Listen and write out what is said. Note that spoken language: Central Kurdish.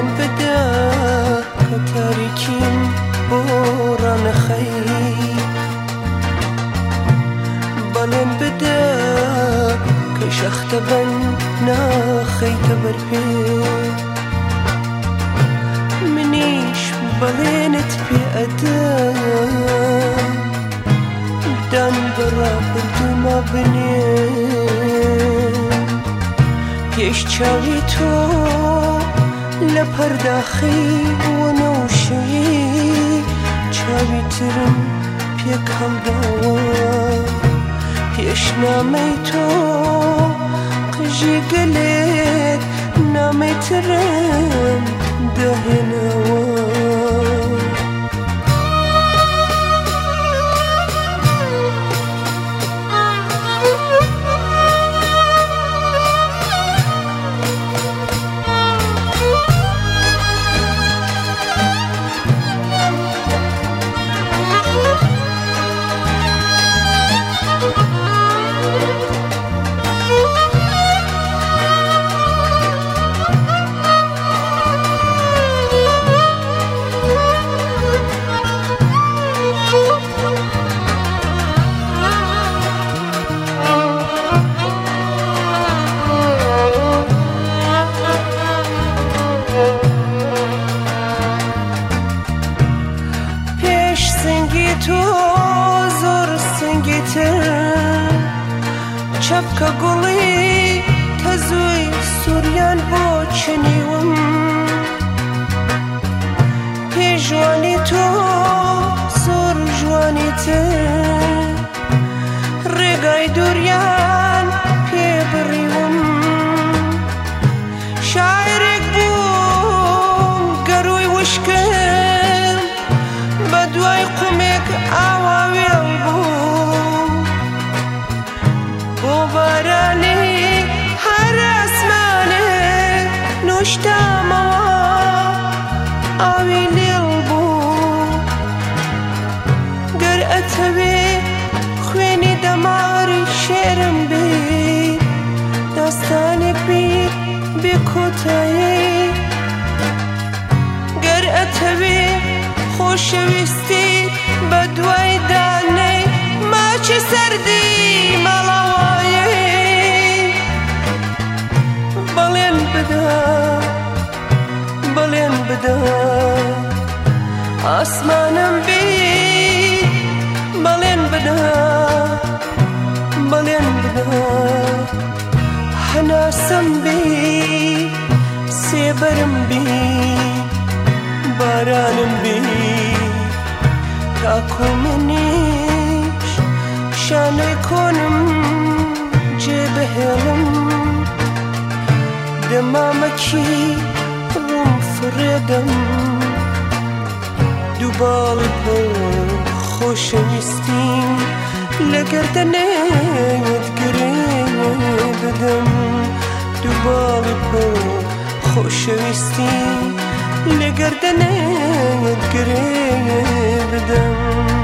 بده کتریکیم بوران خیلی بالم بده که شخت بن نخیت برپی منیش بلینت پی ادم دان برا بردو ما بنیم پیش چاوی تو پرداخی و نوشی چاوی ترم پی دو پیش نامی تو قجی گلید نامی ترم zor singiter Çapka guli tezui suryan bo çeniwim ئاوی نێڵ بوو گەر ئەتەوێ خوێنی دەماری شێرم بێ داستانی پیر بێ کۆتایی گەر ئەتەوێ خۆشەویستی بە دوای دانەی ماچی سەردی مەڵاوایە بەڵێن بدە sevda Asmanım bir balen beda Balen beda Hanasım bir Seberim bir Baranım bir takımın Takuminiş Şanı konum Cebehelim Demam ki فڕێدەم دووباڵی پڕ خۆشەویستیم لەگەردە نێت گرێ بدەم دووباڵی پڕ خۆشەویستیم لەگەردە نێت گرێ بدەم